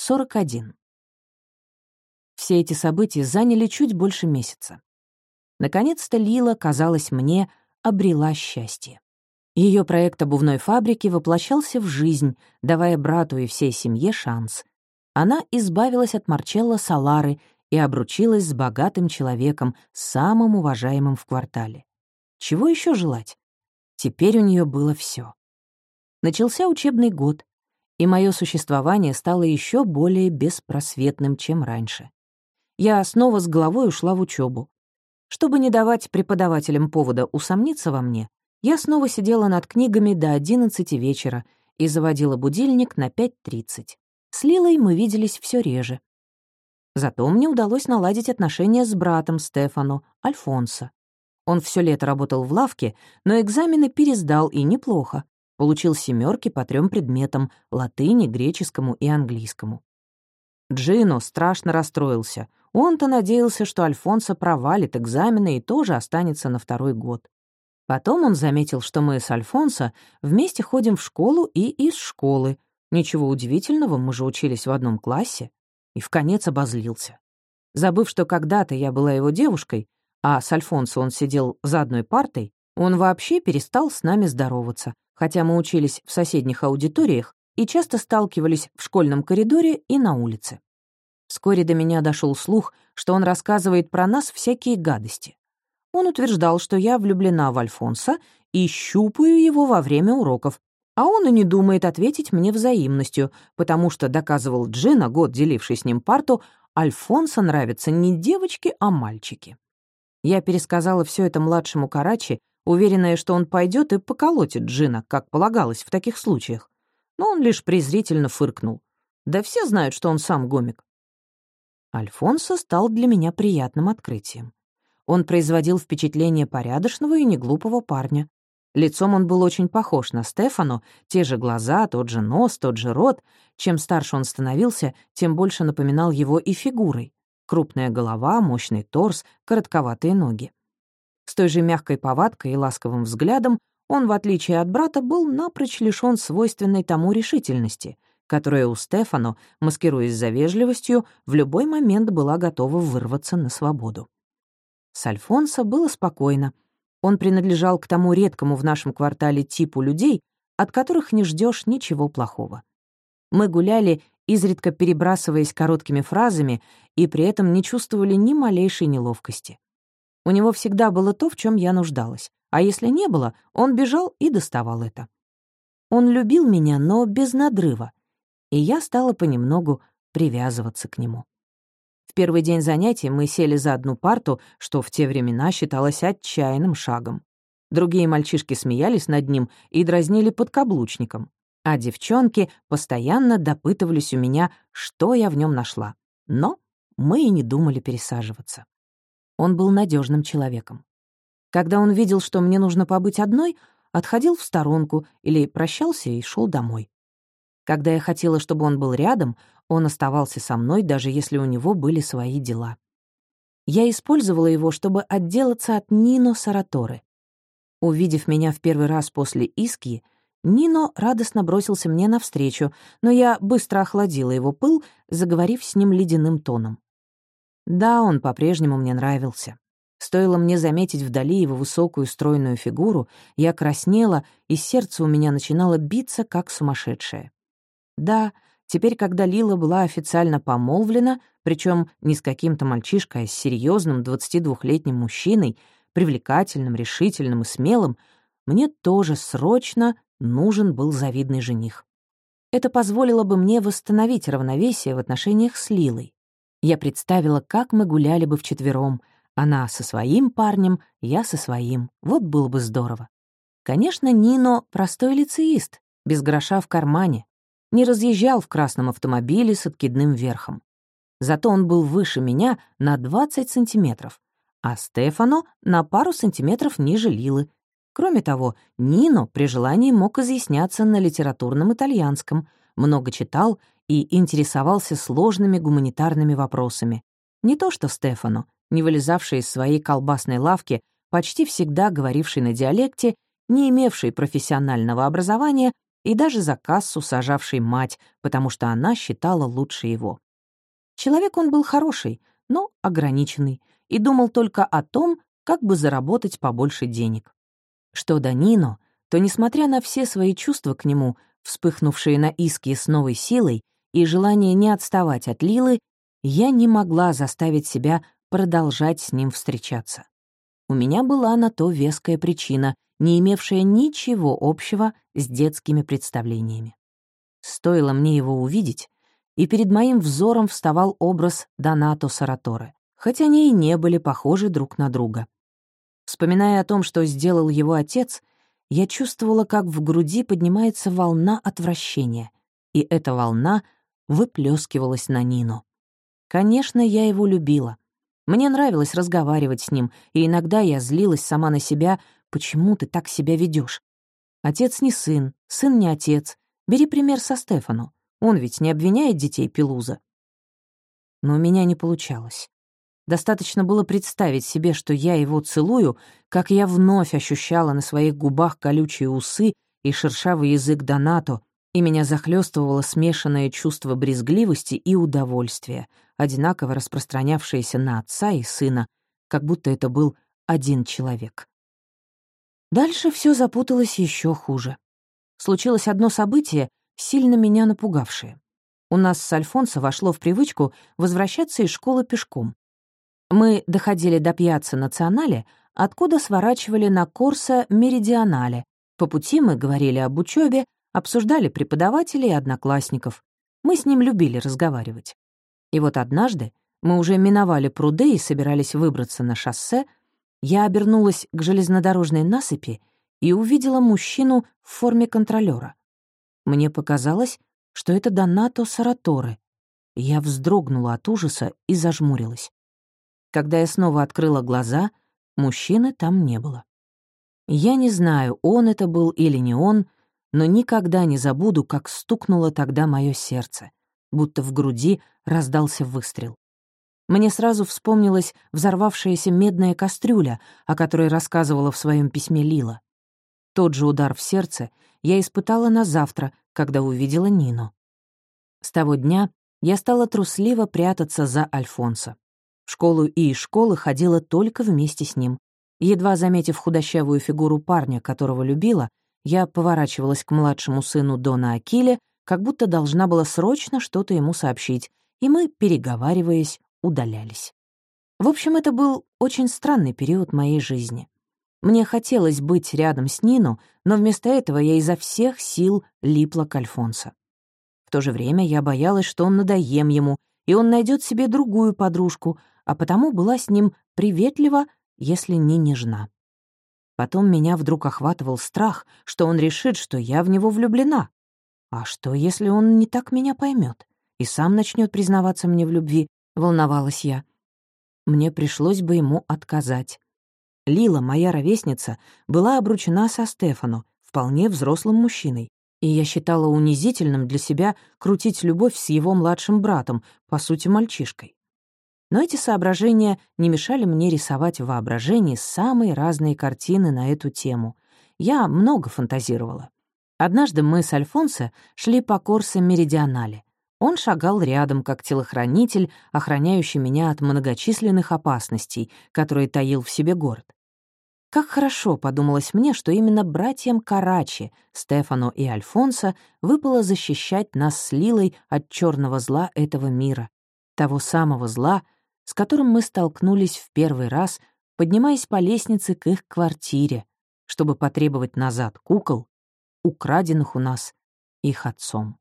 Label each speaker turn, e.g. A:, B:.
A: 41. Все эти события заняли чуть больше месяца. Наконец-то Лила, казалось мне, обрела счастье. Ее проект обувной фабрики воплощался в жизнь, давая брату и всей семье шанс. Она избавилась от Марчелло Салары и обручилась с богатым человеком, самым уважаемым в квартале. Чего еще желать? Теперь у нее было все. Начался учебный год, и мое существование стало еще более беспросветным, чем раньше. Я снова с головой ушла в учебу. Чтобы не давать преподавателям повода усомниться во мне, я снова сидела над книгами до 11 вечера и заводила будильник на 5.30. С Лилой мы виделись все реже. Зато мне удалось наладить отношения с братом Стефану, Альфонсо. Он все лето работал в лавке, но экзамены пересдал и неплохо. Получил семерки по трем предметам — латыни, греческому и английскому. Джино страшно расстроился. Он-то надеялся, что Альфонсо провалит экзамены и тоже останется на второй год. Потом он заметил, что мы с Альфонсо вместе ходим в школу и из школы. Ничего удивительного, мы же учились в одном классе. И в конец обозлился. Забыв, что когда-то я была его девушкой, а с Альфонсо он сидел за одной партой, он вообще перестал с нами здороваться, хотя мы учились в соседних аудиториях и часто сталкивались в школьном коридоре и на улице. Вскоре до меня дошел слух, что он рассказывает про нас всякие гадости. Он утверждал, что я влюблена в Альфонса и щупаю его во время уроков, а он и не думает ответить мне взаимностью, потому что, доказывал Джина, год деливший с ним парту, Альфонсо нравятся не девочки, а мальчики. Я пересказала все это младшему Карачи, уверенная, что он пойдет и поколотит Джина, как полагалось в таких случаях. Но он лишь презрительно фыркнул. Да все знают, что он сам гомик. Альфонсо стал для меня приятным открытием. Он производил впечатление порядочного и неглупого парня. Лицом он был очень похож на Стефану, те же глаза, тот же нос, тот же рот. Чем старше он становился, тем больше напоминал его и фигурой. Крупная голова, мощный торс, коротковатые ноги. С той же мягкой повадкой и ласковым взглядом он, в отличие от брата, был напрочь лишён свойственной тому решительности, которая у Стефану, маскируясь за вежливостью, в любой момент была готова вырваться на свободу. С Альфонсо было спокойно. Он принадлежал к тому редкому в нашем квартале типу людей, от которых не ждешь ничего плохого. Мы гуляли изредка перебрасываясь короткими фразами, и при этом не чувствовали ни малейшей неловкости. У него всегда было то, в чем я нуждалась, а если не было, он бежал и доставал это. Он любил меня, но без надрыва, и я стала понемногу привязываться к нему. В первый день занятий мы сели за одну парту, что в те времена считалось отчаянным шагом. Другие мальчишки смеялись над ним и дразнили подкаблучником а девчонки постоянно допытывались у меня, что я в нем нашла. Но мы и не думали пересаживаться. Он был надежным человеком. Когда он видел, что мне нужно побыть одной, отходил в сторонку или прощался и шел домой. Когда я хотела, чтобы он был рядом, он оставался со мной, даже если у него были свои дела. Я использовала его, чтобы отделаться от Нино Сараторы. Увидев меня в первый раз после Иски, Нино радостно бросился мне навстречу, но я быстро охладила его пыл, заговорив с ним ледяным тоном. Да, он по-прежнему мне нравился. Стоило мне заметить вдали его высокую стройную фигуру, я краснела, и сердце у меня начинало биться, как сумасшедшее. Да, теперь, когда Лила была официально помолвлена, причем не с каким-то мальчишкой, а с серьезным 22-летним мужчиной, привлекательным, решительным и смелым, мне тоже срочно нужен был завидный жених. Это позволило бы мне восстановить равновесие в отношениях с Лилой. Я представила, как мы гуляли бы вчетвером. Она со своим парнем, я со своим. Вот было бы здорово. Конечно, Нино — простой лицеист, без гроша в кармане. Не разъезжал в красном автомобиле с откидным верхом. Зато он был выше меня на 20 сантиметров, а Стефано — на пару сантиметров ниже Лилы, Кроме того, Нино при желании мог изъясняться на литературном итальянском, много читал и интересовался сложными гуманитарными вопросами. Не то что Стефано, не вылезавший из своей колбасной лавки, почти всегда говоривший на диалекте, не имевший профессионального образования и даже за кассу сажавший мать, потому что она считала лучше его. Человек он был хороший, но ограниченный, и думал только о том, как бы заработать побольше денег. Что до Нино, то, несмотря на все свои чувства к нему, вспыхнувшие на иске с новой силой, и желание не отставать от Лилы, я не могла заставить себя продолжать с ним встречаться. У меня была на то веская причина, не имевшая ничего общего с детскими представлениями. Стоило мне его увидеть, и перед моим взором вставал образ Донато Сараторе, хотя они и не были похожи друг на друга. Вспоминая о том, что сделал его отец, я чувствовала, как в груди поднимается волна отвращения, и эта волна выплескивалась на Нину. Конечно, я его любила. Мне нравилось разговаривать с ним, и иногда я злилась сама на себя, почему ты так себя ведешь. Отец не сын, сын не отец. Бери пример со Стефану. Он ведь не обвиняет детей Пелуза. Но у меня не получалось. Достаточно было представить себе, что я его целую, как я вновь ощущала на своих губах колючие усы и шершавый язык Донато, и меня захлестывало смешанное чувство брезгливости и удовольствия, одинаково распространявшееся на отца и сына, как будто это был один человек. Дальше все запуталось еще хуже. Случилось одно событие, сильно меня напугавшее. У нас с Альфонсо вошло в привычку возвращаться из школы пешком. Мы доходили до пьяца Национале, откуда сворачивали на Корса Меридионале. По пути мы говорили об учебе, обсуждали преподавателей и одноклассников. Мы с ним любили разговаривать. И вот однажды мы уже миновали пруды и собирались выбраться на шоссе, я обернулась к железнодорожной насыпи и увидела мужчину в форме контролера. Мне показалось, что это Донато Сараторе. Я вздрогнула от ужаса и зажмурилась. Когда я снова открыла глаза, мужчины там не было. Я не знаю, он это был или не он, но никогда не забуду, как стукнуло тогда мое сердце, будто в груди раздался выстрел. Мне сразу вспомнилась взорвавшаяся медная кастрюля, о которой рассказывала в своем письме Лила. Тот же удар в сердце я испытала на завтра, когда увидела Нину. С того дня я стала трусливо прятаться за Альфонсо. В школу и из школы ходила только вместе с ним. Едва заметив худощавую фигуру парня, которого любила, я поворачивалась к младшему сыну Дона Акиле, как будто должна была срочно что-то ему сообщить, и мы, переговариваясь, удалялись. В общем, это был очень странный период моей жизни. Мне хотелось быть рядом с Нину, но вместо этого я изо всех сил липла к Альфонсо. В то же время я боялась, что он надоем ему, и он найдет себе другую подружку, а потому была с ним приветлива, если не нежна. Потом меня вдруг охватывал страх, что он решит, что я в него влюблена. А что, если он не так меня поймет и сам начнет признаваться мне в любви, волновалась я. Мне пришлось бы ему отказать. Лила, моя ровесница, была обручена со Стефану, вполне взрослым мужчиной, и я считала унизительным для себя крутить любовь с его младшим братом, по сути, мальчишкой. Но эти соображения не мешали мне рисовать в воображении самые разные картины на эту тему. Я много фантазировала. Однажды мы с Альфонсо шли по Корсо Меридионале. Он шагал рядом, как телохранитель, охраняющий меня от многочисленных опасностей, которые таил в себе город. Как хорошо подумалось мне, что именно братьям Карачи, Стефану и Альфонсо, выпало защищать нас с Лилой от черного зла этого мира, того самого зла, с которым мы столкнулись в первый раз, поднимаясь по лестнице к их квартире, чтобы потребовать назад кукол, украденных у нас их отцом.